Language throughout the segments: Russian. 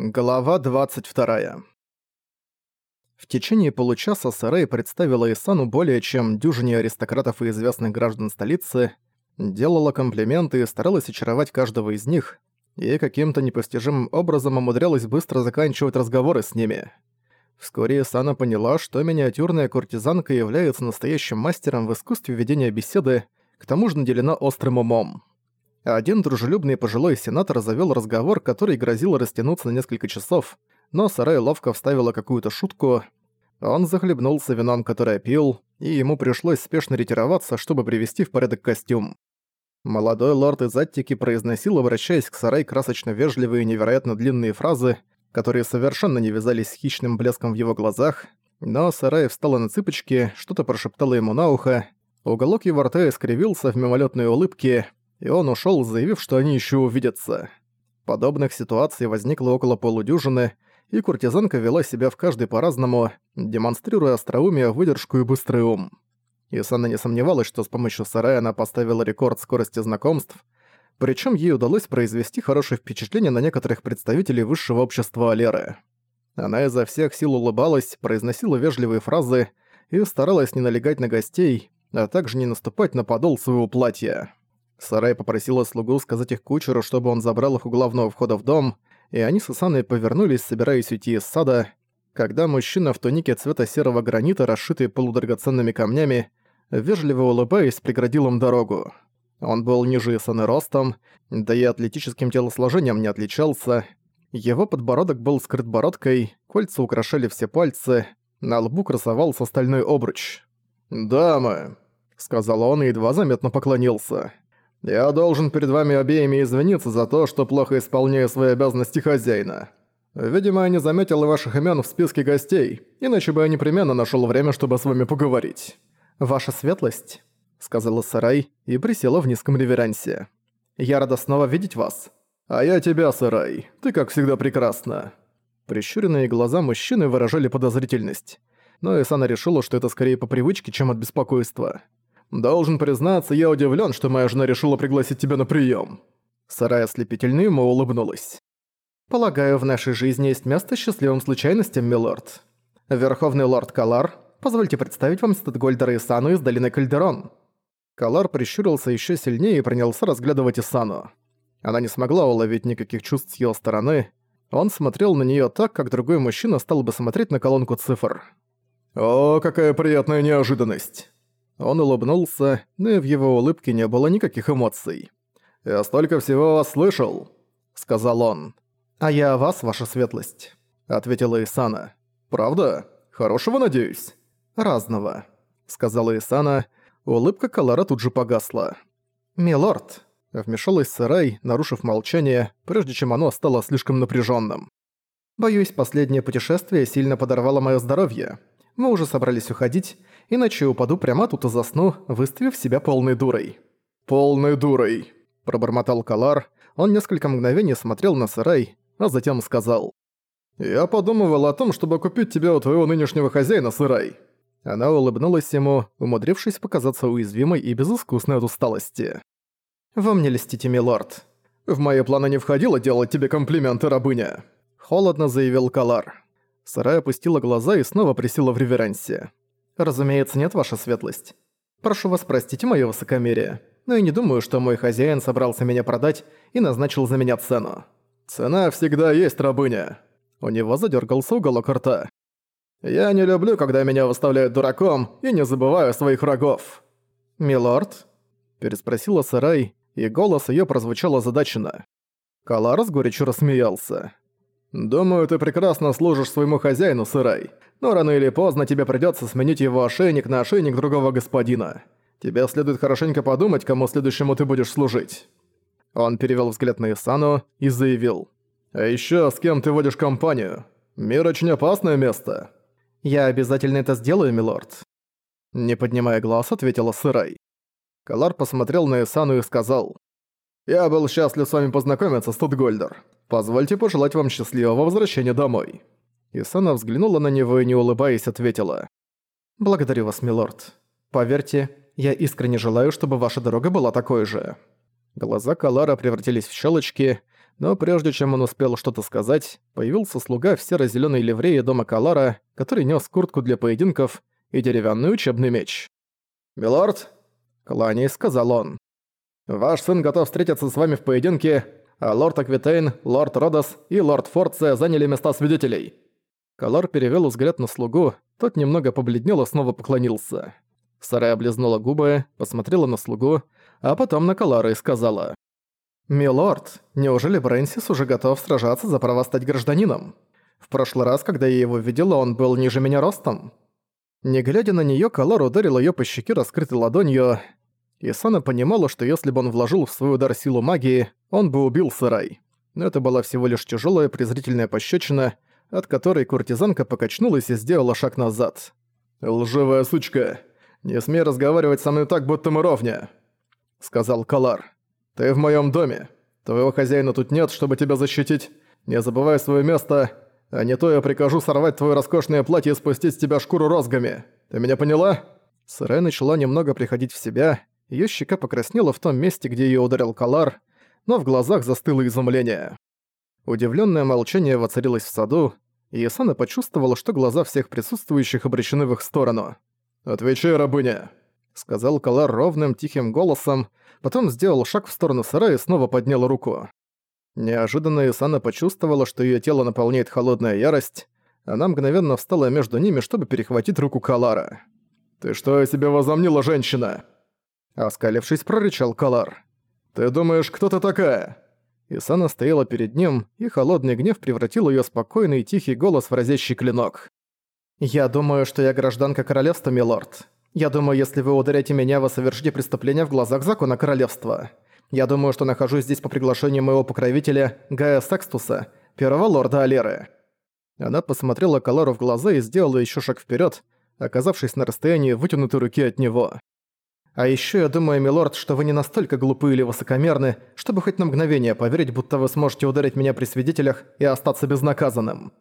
Глава 22. В течение получаса Сарай представила Исану более чем дюжине аристократов и известных граждан столицы, делала комплименты и старалась очаровать каждого из них, и каким-то непостижимым образом умудрялась быстро заканчивать разговоры с ними. Вскоре Исана поняла, что миниатюрная куртизанка является настоящим мастером в искусстве ведения беседы, к тому же наделена острым умом. Один дружелюбный пожилой сенатор завёл разговор, который грозил растянуться на несколько часов, но Сарай ловко вставила какую-то шутку. Он захлебнулся вином, которое пил, и ему пришлось спешно ретироваться, чтобы привести в порядок костюм. Молодой лорд из Аттики произносил, обращаясь к Сарай, красочно вежливые и невероятно длинные фразы, которые совершенно не вязались с хищным блеском в его глазах, но Сарай встала на цыпочки, что-то прошептала ему на ухо, уголок его рта искривился в мимолетной улыбке, и он ушёл, заявив, что они ещё увидятся. Подобных ситуаций возникло около полудюжины, и куртизанка вела себя в каждой по-разному, демонстрируя остроумие, выдержку и быстрый ум. Исана не сомневалась, что с помощью сарая она поставила рекорд скорости знакомств, причём ей удалось произвести хорошее впечатление на некоторых представителей высшего общества Алеры. Она изо всех сил улыбалась, произносила вежливые фразы и старалась не налегать на гостей, а также не наступать на подол своего платья. Сарай попросила слугу сказать их кучеру, чтобы он забрал их у главного входа в дом, и они с Исаной повернулись, собираясь уйти из сада, когда мужчина в тунике цвета серого гранита, расшитый полудрагоценными камнями, вежливо улыбаясь, преградил им дорогу. Он был ниже Исаны ростом, да и атлетическим телосложением не отличался. Его подбородок был скрыт бородкой, кольца украшали все пальцы, на лбу красовался стальной обруч. «Дамы», — сказал он и едва заметно поклонился. Я должен перед вами обеими извиниться за то, что плохо исполняю свои обязанности хозяина. Видимо, я не заметил ваших имен в списке гостей, иначе бы я непременно нашел время, чтобы с вами поговорить. Ваша светлость, сказала Сарай и присела в низком реверансе. Я рада снова видеть вас. А я тебя, Сарай. Ты как всегда прекрасна. Прищуренные глаза мужчины выражали подозрительность. Но Исана решила, что это скорее по привычке, чем от беспокойства. Должен признаться, я удивлен, что моя жена решила пригласить тебя на прием. Сарая ослепительно ему улыбнулась. «Полагаю, в нашей жизни есть место счастливым случайностям, милорд. Верховный лорд Калар, позвольте представить вам Статгольдера Исану из долины Кальдерон». Калар прищурился еще сильнее и принялся разглядывать Исану. Она не смогла уловить никаких чувств с его стороны. Он смотрел на нее так, как другой мужчина стал бы смотреть на колонку цифр. «О, какая приятная неожиданность!» Он улыбнулся, но в его улыбке не было никаких эмоций. «Я столько всего вас слышал», — сказал он. «А я о вас, ваша светлость», — ответила Исана. «Правда? Хорошего, надеюсь?» «Разного», — сказала Исана. Улыбка Калара тут же погасла. «Милорд», — вмешалась Сарай, нарушив молчание, прежде чем оно стало слишком напряженным. «Боюсь, последнее путешествие сильно подорвало мое здоровье. Мы уже собрались уходить, иначе упаду прямо тут и засну, выставив себя полной дурой». «Полной дурой», – пробормотал Калар. Он несколько мгновений смотрел на сарай, а затем сказал. «Я подумывал о том, чтобы купить тебя у твоего нынешнего хозяина, сарай». Она улыбнулась ему, умудрившись показаться уязвимой и безыскусной от усталости. «Вы мне льстите, милорд. В мои планы не входило делать тебе комплименты, рабыня», – холодно заявил Калар. Сарай опустила глаза и снова присела в реверансе. «Разумеется, нет, ваша светлость. Прошу вас простить моё высокомерие, но я не думаю, что мой хозяин собрался меня продать и назначил за меня цену. Цена всегда есть, рабыня». У него задергался уголок рта. «Я не люблю, когда меня выставляют дураком, и не забываю своих врагов». «Милорд?» – переспросила Сарай, и голос её прозвучал озадаченно. Калар с горечью рассмеялся. «Думаю, ты прекрасно служишь своему хозяину, Сырай, но рано или поздно тебе придётся сменить его ошейник на ошейник другого господина. Тебе следует хорошенько подумать, кому следующему ты будешь служить». Он перевёл взгляд на Исану и заявил. «А ещё с кем ты водишь компанию? Мир очень опасное место». «Я обязательно это сделаю, милорд». Не поднимая глаз, ответила Сырай. Калар посмотрел на Исану и сказал. «Я был счастлив с вами познакомиться, Студгольдер. Позвольте пожелать вам счастливого возвращения домой». Исана взглянула на него и, не улыбаясь, ответила. «Благодарю вас, милорд. Поверьте, я искренне желаю, чтобы ваша дорога была такой же». Глаза Калара превратились в щелочки, Но прежде чем он успел что-то сказать, появился слуга в серо-зелёной ливрее дома Калара, который нес куртку для поединков и деревянный учебный меч. «Милорд?» — кланяясь, сказал он. «Ваш сын готов встретиться с вами в поединке, а лорд Аквитейн, лорд Родос и лорд Форция заняли места свидетелей». Калар перевёл взгляд на слугу, тот немного побледнел и снова поклонился. Сарая облизнула губы, посмотрела на слугу, а потом на Калара и сказала. «Милорд, неужели Брэнсис уже готов сражаться за право стать гражданином? В прошлый раз, когда я его видела, он был ниже меня ростом». Не глядя на неё, Калар ударил её по щеке раскрытой ладонью. Исана понимала, что если бы он вложил в свой удар силу магии, он бы убил Сарай. Но это была всего лишь тяжёлая презрительная пощечина, от которой куртизанка покачнулась и сделала шаг назад. «Лживая сучка! Не смей разговаривать со мной так, будто мы ровня!» — сказал Калар. «Ты в моем доме. Твоего хозяина тут нет, чтобы тебя защитить. Не забывай свое место, а не то я прикажу сорвать твое роскошное платье и спустить с тебя шкуру розгами. Ты меня поняла?» Сырая начала немного приходить в себя, ее щека покраснела в том месте, где ее ударил Калар, но в глазах застыло изумление. Удивленное молчание воцарилось в саду, и Исана почувствовала, что глаза всех присутствующих обращены в их сторону. «Отвечай, рабыня!» — сказал Калар ровным, тихим голосом, потом сделал шаг в сторону сарая и снова поднял руку. Неожиданно Исана почувствовала, что её тело наполняет холодная ярость. Она мгновенно встала между ними, чтобы перехватить руку Калара. «Ты что о себе возомнила, женщина?» Оскалившись, прорычал Калар. «Ты думаешь, кто ты такая?» Исана стояла перед ним, и холодный гнев превратил её спокойный и тихий голос в разящий клинок. «Я думаю, что я гражданка королевства, милорд. Я думаю, если вы ударите меня, вы совершите преступление в глазах закона королевства. Я думаю, что нахожусь здесь по приглашению моего покровителя, Гая Секстуса, первого лорда Алеры». Она посмотрела Калару в глаза и сделала еще шаг вперед, оказавшись на расстоянии вытянутой руки от него. «А еще я думаю, милорд, что вы не настолько глупы или высокомерны, чтобы хоть на мгновение поверить, будто вы сможете ударить меня при свидетелях и остаться безнаказанным».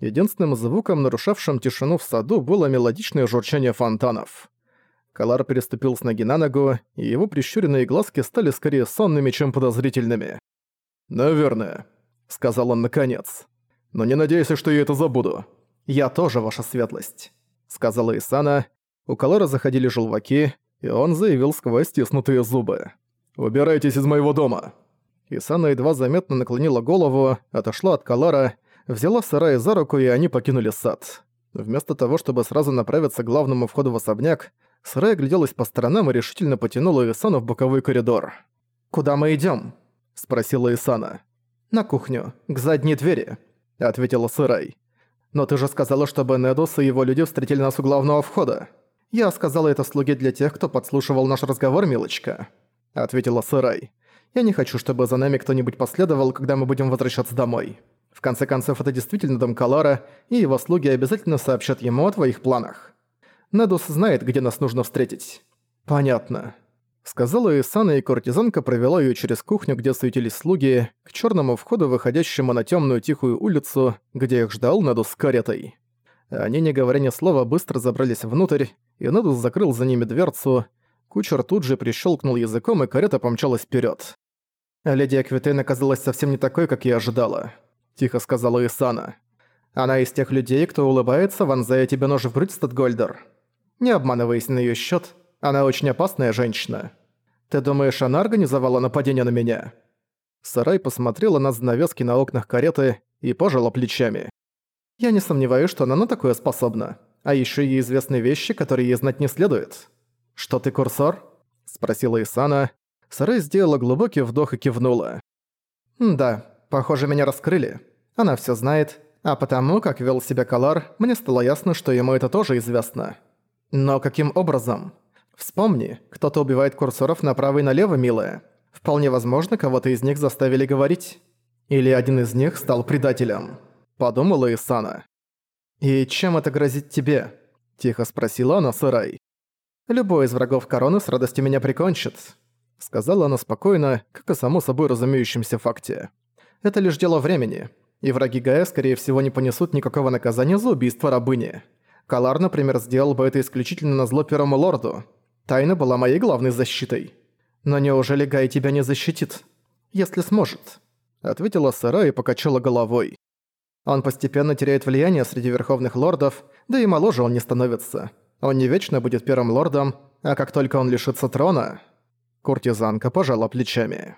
Единственным звуком, нарушавшим тишину в саду, было мелодичное журчание фонтанов. Калар переступил с ноги на ногу, и его прищуренные глазки стали скорее сонными, чем подозрительными. «Наверное», — сказал он наконец. «Но не надейся, что я это забуду. Я тоже ваша светлость», — сказала Исана. У Калара заходили желваки, и он заявил сквозь стиснутые зубы. «Убирайтесь из моего дома!» Исана едва заметно наклонила голову, отошла от Калара, взяла Сарая за руку, и они покинули сад. Вместо того, чтобы сразу направиться к главному входу в особняк, Срай огляделась по сторонам и решительно потянула Исану в боковой коридор. «Куда мы идём?» – спросила Исана. «На кухню, к задней двери», – ответила Сырай. «Но ты же сказала, чтобы Недус и его люди встретили нас у главного входа». «Я сказала это слуге для тех, кто подслушивал наш разговор, милочка», – ответила Сырай. «Я не хочу, чтобы за нами кто-нибудь последовал, когда мы будем возвращаться домой. В конце концов, это действительно дом Калара, и его слуги обязательно сообщат ему о твоих планах». Недус знает, где нас нужно встретить». «Понятно», — сказала Исана, и куртизанка провела ее через кухню, где суетились слуги, к черному входу, выходящему на темную тихую улицу, где их ждал Недус с каретой. Они, не говоря ни слова, быстро забрались внутрь, и Недус закрыл за ними дверцу. Кучер тут же прищелкнул языком, и карета помчалась вперед. «Леди Аквитейн оказалась совсем не такой, как я ожидала», — тихо сказала Исана. «Она из тех людей, кто улыбается, вонзая тебе нож в грудь, Статгольдер. Не обманывайся на её счёт, она очень опасная женщина. Ты думаешь, она организовала нападение на меня?» Сарай посмотрела на занавески на окнах кареты и пожала плечами. «Я не сомневаюсь, что она на такое способна. А ещё ей известны вещи, которые ей знать не следует. Что ты курсор?» – спросила Исана. Сарай сделала глубокий вдох и кивнула. «Да, похоже, меня раскрыли. Она всё знает, а потому, как вел себя Калар, мне стало ясно, что ему это тоже известно. Но каким образом? Вспомни, кто-то убивает курсоров направо и налево, милая. Вполне возможно, кого-то из них заставили говорить. Или один из них стал предателем. Подумала Исана. «И чем это грозит тебе?» – тихо спросила она Сарай. «Любой из врагов короны с радостью меня прикончит», – сказала она спокойно, как о само собой разумеющемся факте. «Это лишь дело времени, и враги Гая, скорее всего, не понесут никакого наказания за убийство рабыни. Калар, например, сделал бы это исключительно на зло Первому Лорду. Тайна была моей главной защитой. Но неужели Гай тебя не защитит? Если сможет. ответила Сара и покачала головой. Он постепенно теряет влияние среди верховных лордов, да и моложе он не становится. Он не вечно будет первым лордом, а как только он лишится трона... Куртизанка пожала плечами.